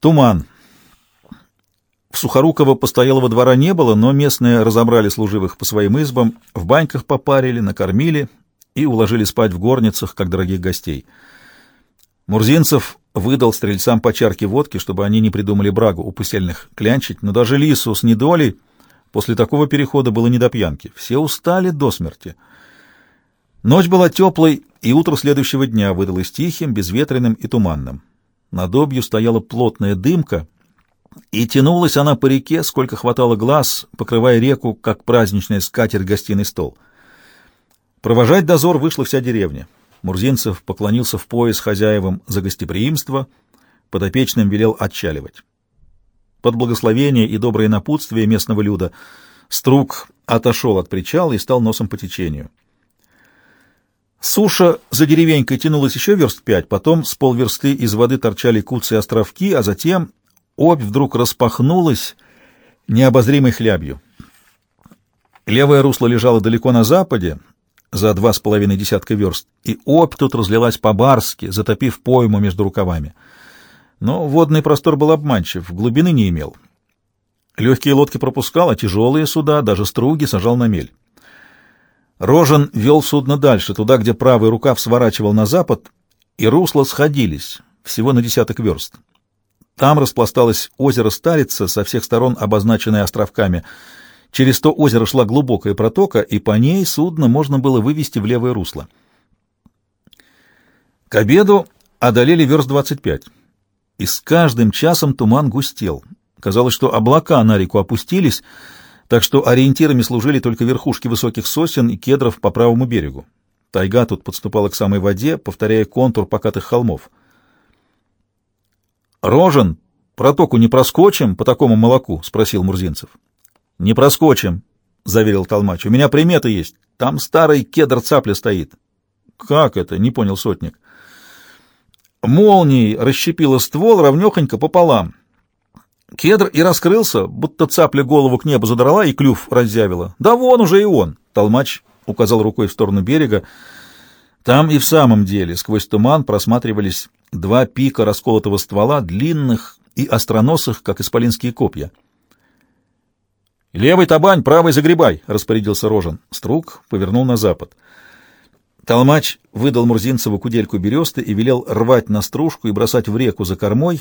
Туман. В Сухоруково постоялого двора не было, но местные разобрали служивых по своим избам, в баньках попарили, накормили и уложили спать в горницах, как дорогих гостей. Мурзинцев выдал стрельцам по чарке водки, чтобы они не придумали брагу у пустельных клянчить, но даже Лису с недолей после такого перехода было не до пьянки. Все устали до смерти. Ночь была теплой, и утро следующего дня выдалось тихим, безветренным и туманным. Над обью стояла плотная дымка, и тянулась она по реке, сколько хватало глаз, покрывая реку, как праздничная скатерть гостиный стол. Провожать дозор вышла вся деревня. Мурзинцев поклонился в пояс хозяевам за гостеприимство, подопечным велел отчаливать. Под благословение и доброе напутствие местного люда Струк отошел от причала и стал носом по течению. Суша за деревенькой тянулась еще верст пять, потом с полверсты из воды торчали куцы и островки, а затем обь вдруг распахнулась необозримой хлябью. Левое русло лежало далеко на западе, за два с половиной десятка верст, и обь тут разлилась по-барски, затопив пойму между рукавами. Но водный простор был обманчив, глубины не имел. Легкие лодки пропускал, а тяжелые суда, даже струги, сажал на мель. Рожен вел судно дальше, туда, где правый рукав сворачивал на запад, и русла сходились, всего на десяток верст. Там распласталось озеро Старица, со всех сторон обозначенное островками. Через то озеро шла глубокая протока, и по ней судно можно было вывести в левое русло. К обеду одолели верст 25, и с каждым часом туман густел. Казалось, что облака на реку опустились, так что ориентирами служили только верхушки высоких сосен и кедров по правому берегу. Тайга тут подступала к самой воде, повторяя контур покатых холмов. «Рожен, протоку не проскочим по такому молоку?» — спросил Мурзинцев. «Не проскочим», — заверил Толмач. «У меня примета есть. Там старый кедр цапля стоит». «Как это?» — не понял сотник. Молнией расщепила ствол ровнехонько пополам. Кедр и раскрылся, будто цапля голову к небу задрала и клюв разъявила. «Да вон уже и он!» — Толмач указал рукой в сторону берега. Там и в самом деле сквозь туман просматривались два пика расколотого ствола, длинных и остроносых, как исполинские копья. «Левый табань, правый загребай!» — распорядился Рожен. Струк повернул на запад. Толмач выдал Мурзинцеву кудельку бересты и велел рвать на стружку и бросать в реку за кормой,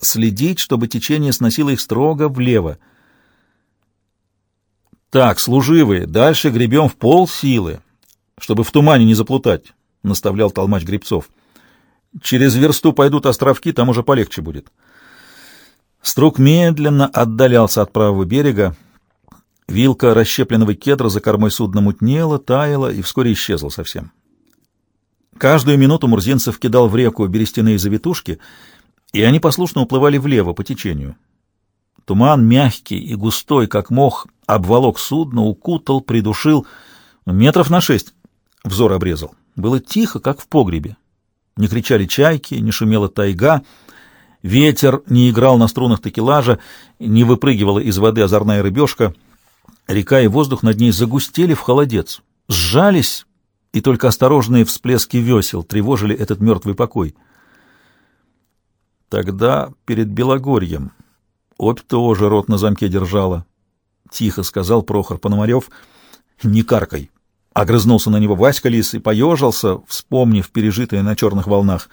следить, чтобы течение сносило их строго влево. «Так, служивые, дальше гребем в пол силы, чтобы в тумане не заплутать», — наставлял толмач Гребцов. «Через версту пойдут островки, там уже полегче будет». Струк медленно отдалялся от правого берега. Вилка расщепленного кедра за кормой судна мутнела, таяла и вскоре исчезла совсем. Каждую минуту Мурзинцев кидал в реку берестяные завитушки, и они послушно уплывали влево по течению. Туман, мягкий и густой, как мох, обволок судно, укутал, придушил. Метров на шесть взор обрезал. Было тихо, как в погребе. Не кричали чайки, не шумела тайга, ветер не играл на струнах такелажа, не выпрыгивала из воды озорная рыбешка. Река и воздух над ней загустели в холодец, сжались, и только осторожные всплески весел тревожили этот мертвый покой. Тогда перед Белогорьем обь тоже рот на замке держала. Тихо сказал Прохор Пономарев. «Не каркай!» Огрызнулся на него Васька Лис и поежился, вспомнив пережитое на черных волнах.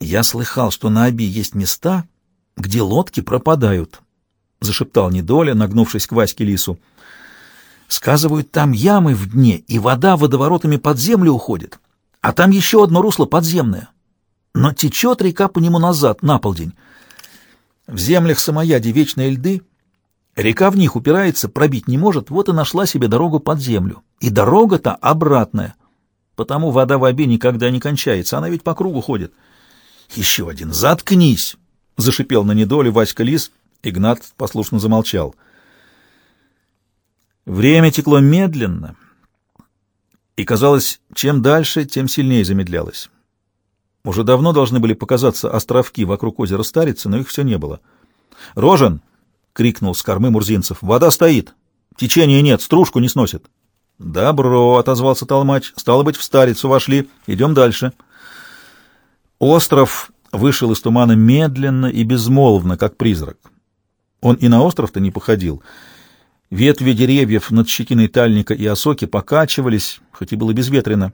«Я слыхал, что на Оби есть места, где лодки пропадают», — зашептал Недоля, нагнувшись к Ваське Лису. «Сказывают, там ямы в дне, и вода водоворотами под землю уходит, а там еще одно русло подземное. Но течет река по нему назад, на полдень. В землях Самояди вечные льды — Река в них упирается, пробить не может, вот и нашла себе дорогу под землю. И дорога-то обратная. Потому вода в обе никогда не кончается, она ведь по кругу ходит. Еще один. Заткнись! Зашипел на недоле Васька Лис. Игнат послушно замолчал. Время текло медленно, и, казалось, чем дальше, тем сильнее замедлялось. Уже давно должны были показаться островки вокруг озера Старицы, но их все не было. «Рожен!» — крикнул с кормы Мурзинцев. — Вода стоит. Течения нет, стружку не сносит. — Добро, — отозвался толмач. — Стало быть, в старицу вошли. Идем дальше. Остров вышел из тумана медленно и безмолвно, как призрак. Он и на остров-то не походил. Ветви деревьев над щетиной тальника и осоки покачивались, хоть и было безветренно.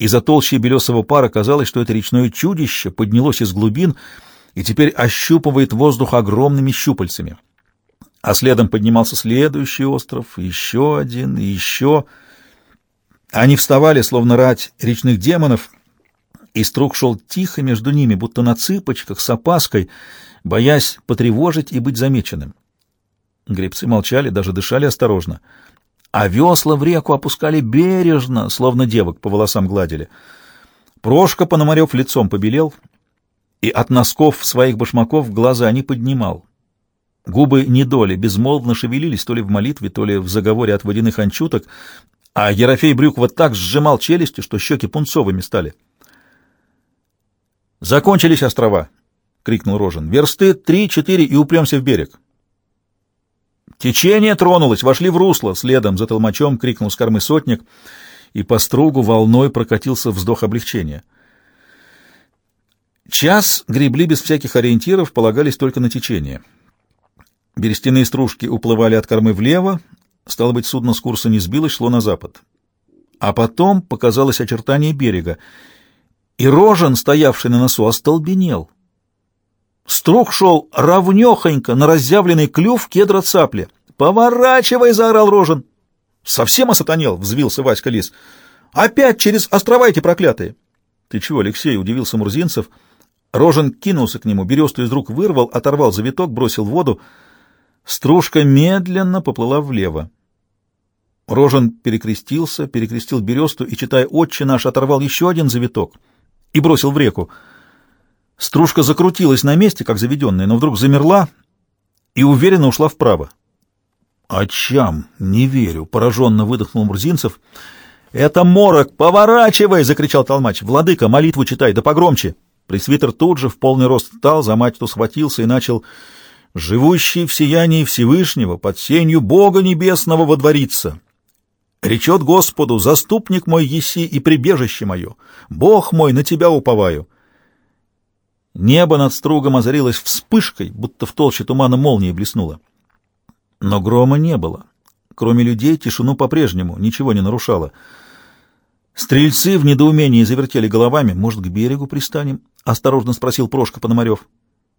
Из-за толщи белесого пара казалось, что это речное чудище поднялось из глубин и теперь ощупывает воздух огромными щупальцами. А следом поднимался следующий остров, еще один, еще... Они вставали, словно рать речных демонов, и струк шел тихо между ними, будто на цыпочках, с опаской, боясь потревожить и быть замеченным. Гребцы молчали, даже дышали осторожно, а весла в реку опускали бережно, словно девок по волосам гладили. Прошка Пономарев лицом побелел, и от носков своих башмаков глаза не поднимал. Губы недоли безмолвно шевелились то ли в молитве, то ли в заговоре от водяных анчуток, а Ерофей Брюква так сжимал челюсти, что щеки пунцовыми стали. «Закончились острова!» — крикнул Рожен. «Версты три-четыре и упремся в берег!» «Течение тронулось, вошли в русло!» — следом за толмачом крикнул с кормы сотник, и по стругу волной прокатился вздох облегчения. Час гребли без всяких ориентиров, полагались только на течение. Берестяные стружки уплывали от кормы влево, Стало быть, судно с курса не сбилось, шло на запад. А потом показалось очертание берега, и Рожен, стоявший на носу, остолбенел. Струк шел ровнехонько на разъявленный клюв кедра цапли. «Поворачивай!» — заорал Рожен. «Совсем осатанел!» — взвился Васька Лис. «Опять через острова эти проклятые!» «Ты чего, Алексей?» — удивился Мурзинцев. Рожен кинулся к нему, бересту из рук вырвал, оторвал завиток, бросил в воду. Стружка медленно поплыла влево. Рожен перекрестился, перекрестил бересту и, читая «Отче наш», оторвал еще один завиток и бросил в реку. Стружка закрутилась на месте, как заведенная, но вдруг замерла и уверенно ушла вправо. «Очам, не верю!» — пораженно выдохнул Мурзинцев. «Это морок! Поворачивай!» — закричал толмач. «Владыка, молитву читай, да погромче!» Пресвитер тут же в полный рост встал, за мачту схватился и начал живущий в сиянии Всевышнего, под сенью Бога Небесного водворится. Речет Господу, заступник мой еси и прибежище мое, Бог мой, на тебя уповаю. Небо над стругом озарилось вспышкой, будто в толще тумана молнии блеснуло. Но грома не было. Кроме людей, тишину по-прежнему ничего не нарушало. Стрельцы в недоумении завертели головами. «Может, к берегу пристанем?» — осторожно спросил Прошка Пономарев.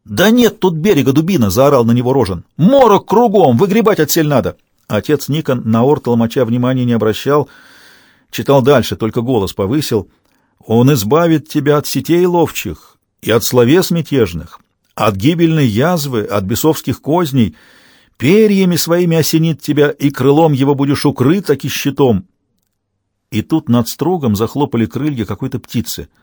«Да нет тут берега, дубина!» — заорал на него Рожен. «Морок кругом! Выгребать отсель надо!» Отец Никон на ор толмача внимания не обращал, читал дальше, только голос повысил. «Он избавит тебя от сетей ловчих и от словес мятежных, от гибельной язвы, от бесовских козней, перьями своими осенит тебя, и крылом его будешь укрыт, таки щитом». И тут над стругом захлопали крылья какой-то птицы —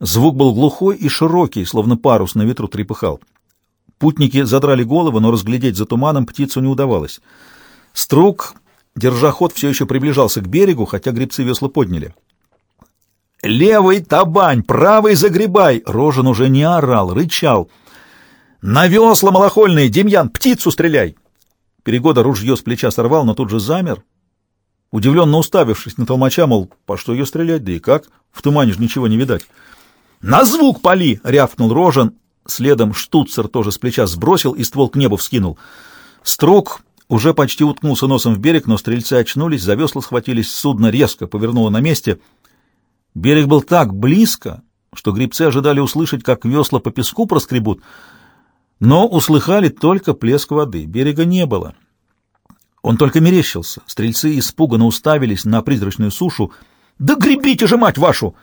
Звук был глухой и широкий, словно парус на ветру трепыхал. Путники задрали головы, но разглядеть за туманом птицу не удавалось. Струк, держа ход, все еще приближался к берегу, хотя гребцы весла подняли. «Левый табань, правый загребай!» Рожен уже не орал, рычал. «На весла малохольные! Демьян, птицу стреляй!» Перегода ружье с плеча сорвал, но тут же замер, удивленно уставившись на толмача, мол, по что ее стрелять, да и как? В тумане же ничего не видать. «На звук пали!» — рявкнул Рожен. Следом штуцер тоже с плеча сбросил и ствол к небу вскинул. Строк уже почти уткнулся носом в берег, но стрельцы очнулись, за весла схватились, судно резко повернуло на месте. Берег был так близко, что грибцы ожидали услышать, как весла по песку проскребут, но услыхали только плеск воды, берега не было. Он только мерещился. Стрельцы испуганно уставились на призрачную сушу. «Да гребите же, мать вашу!»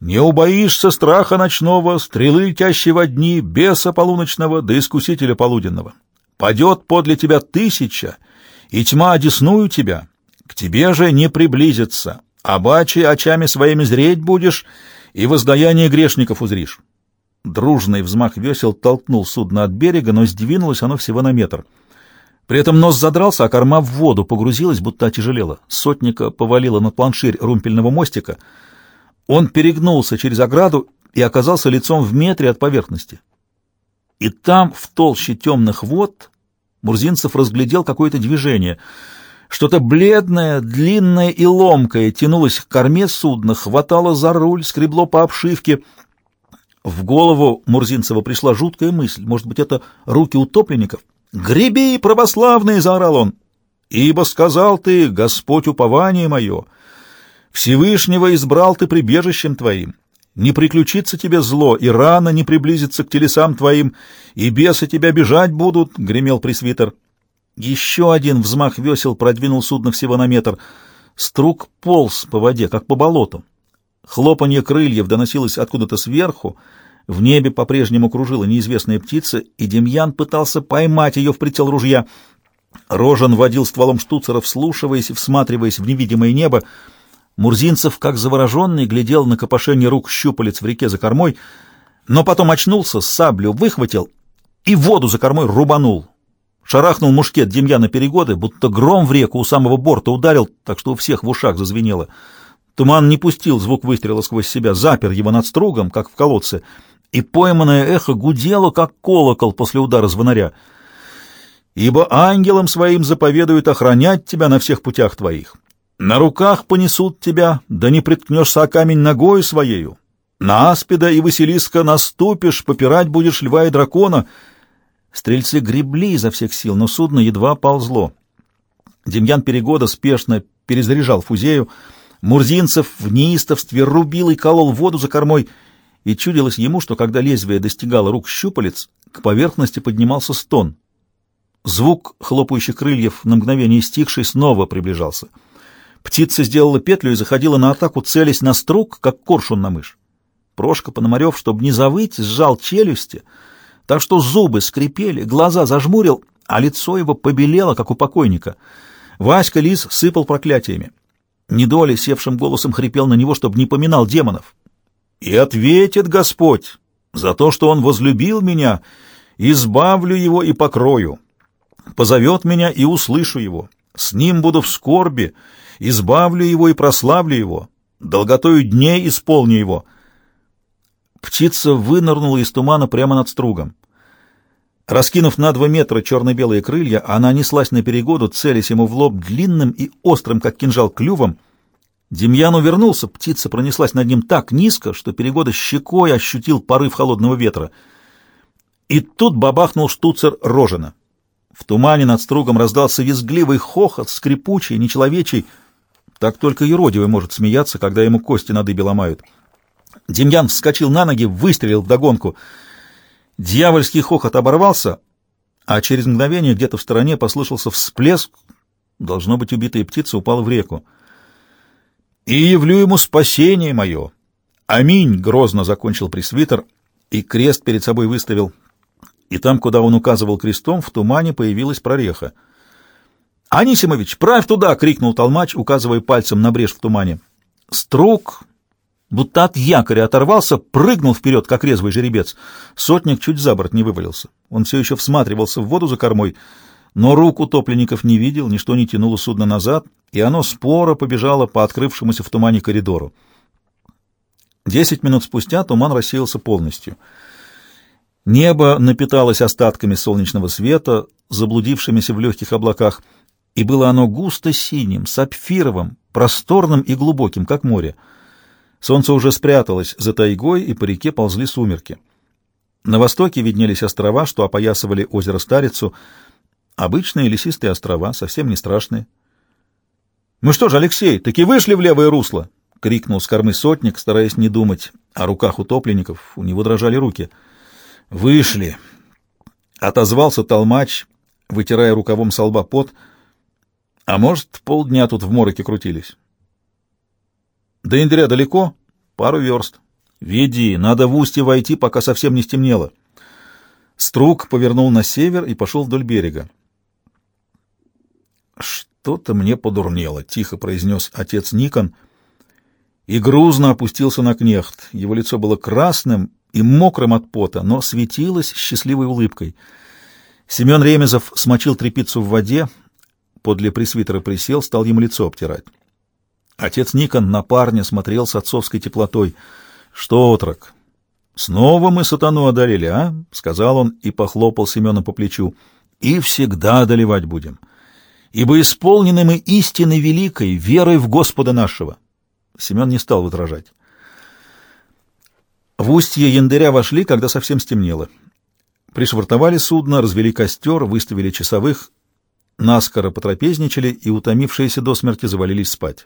Не убоишься страха ночного, стрелы, летящей во дни, беса полуночного да искусителя полуденного. Падет подле тебя тысяча, и тьма одесную тебя, к тебе же не приблизится, а бачи очами своими зреть будешь, и воздаяние грешников узришь. Дружный взмах весел толкнул судно от берега, но сдвинулось оно всего на метр. При этом нос задрался, а корма в воду погрузилась, будто отяжелела. Сотника повалила на планширь румпельного мостика — он перегнулся через ограду и оказался лицом в метре от поверхности. И там, в толще темных вод, Мурзинцев разглядел какое-то движение. Что-то бледное, длинное и ломкое тянулось к корме судна, хватало за руль, скребло по обшивке. В голову Мурзинцева пришла жуткая мысль. Может быть, это руки утопленников? «Греби, православные!» — заорал он. «Ибо сказал ты, Господь упование мое, Всевышнего избрал ты прибежищем твоим. Не приключится тебе зло, и рано не приблизится к телесам твоим, и бесы тебя бежать будут», — гремел пресвитер. Еще один взмах весел продвинул судно всего на метр. Струк полз по воде, как по болоту. Хлопанье крыльев доносилось откуда-то сверху, в небе по-прежнему кружила неизвестная птица, и Демьян пытался поймать ее в прицел ружья. Рожен водил стволом штуцера, вслушиваясь и всматриваясь в невидимое небо. Мурзинцев, как завороженный, глядел на копошение рук щупалец в реке за кормой, но потом очнулся, саблю выхватил и воду за кормой рубанул. Шарахнул мушкет Демьяна Перегоды, будто гром в реку у самого борта ударил, так что у всех в ушах зазвенело. Туман не пустил звук выстрела сквозь себя, запер его над стругом, как в колодце, и пойманное эхо гудело, как колокол после удара звонаря. «Ибо ангелам своим заповедуют охранять тебя на всех путях твоих. На руках понесут тебя, да не приткнешься о камень ногою своею. На аспида и Василиска наступишь, попирать будешь льва и дракона». Стрельцы гребли изо всех сил, но судно едва ползло. Демьян Перегода спешно перезаряжал фузею, Мурзинцев в неистовстве рубил и колол воду за кормой, и чудилось ему, что когда лезвие достигало рук щупалец, к поверхности поднимался стон. Звук хлопающих крыльев, на мгновение стихший, снова приближался. Птица сделала петлю и заходила на атаку, целясь на струк, как коршун на мышь. Прошка Пономарев, чтобы не завыть, сжал челюсти, так что зубы скрипели, глаза зажмурил, а лицо его побелело, как у покойника. Васька Лис сыпал проклятиями. Недоли севшим голосом хрипел на него, чтобы не поминал демонов. «И ответит Господь за то, что Он возлюбил меня, избавлю его и покрою. Позовет меня и услышу его. С ним буду в скорби, избавлю его и прославлю его. Долготою дней исполню его». Птица вынырнула из тумана прямо над стругом. Раскинув на два метра черно-белые крылья, она неслась на перегоду, целясь ему в лоб длинным и острым, как кинжал, клювом. Демьян увернулся, птица пронеслась над ним так низко, что перегода щекой ощутил порыв холодного ветра. И тут бабахнул штуцер Рожена. В тумане над стругом раздался визгливый хохот, скрипучий, нечеловечий. Так только юродивый может смеяться, когда ему кости на дыбе ломают. Демьян вскочил на ноги, выстрелил вдогонку — Дьявольский хохот оборвался, а через мгновение где-то в стороне послышался всплеск. Должно быть, убитая птица упала в реку. «И явлю ему спасение мое!» «Аминь!» — грозно закончил пресвитер и крест перед собой выставил. И там, куда он указывал крестом, в тумане появилась прореха. «Анисимович, правь туда!» — крикнул толмач, указывая пальцем на брешь в тумане. Струк будто от якоря оторвался, прыгнул вперед, как резвый жеребец. Сотник чуть за борт не вывалился. Он все еще всматривался в воду за кормой, но рук утопленников не видел, ничто не тянуло судно назад, и оно споро побежало по открывшемуся в тумане коридору. Десять минут спустя туман рассеялся полностью. Небо напиталось остатками солнечного света, заблудившимися в легких облаках, и было оно густо синим, сапфировым, просторным и глубоким, как море. Солнце уже спряталось за тайгой, и по реке ползли сумерки. На востоке виднелись острова, что опоясывали озеро Старицу. Обычные лесистые острова, совсем не страшные. — Ну что же, Алексей, таки вышли в левое русло? — крикнул с кормы сотник, стараясь не думать о руках утопленников. У него дрожали руки. — Вышли! — отозвался толмач, вытирая рукавом со лба пот. — А может, полдня тут в мороке крутились? До Индря далеко? Пару верст. Веди, надо в устье войти, пока совсем не стемнело. Струк повернул на север и пошел вдоль берега. «Что-то мне подурнело», — тихо произнес отец Никон, и грузно опустился на кнехт. Его лицо было красным и мокрым от пота, но светилось счастливой улыбкой. Семен Ремезов смочил тряпицу в воде, подле пресвитера присел, стал ему лицо обтирать. Отец Никон на парня смотрел с отцовской теплотой. «Что, отрок, снова мы сатану одолели, а?» — сказал он и похлопал Семена по плечу. «И всегда одолевать будем, ибо исполнены мы истины великой, верой в Господа нашего». Семен не стал возражать. В устье Яндыря вошли, когда совсем стемнело. Пришвартовали судно, развели костер, выставили часовых, наскоро потрапезничали и, утомившиеся до смерти, завалились спать.